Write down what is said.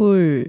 굴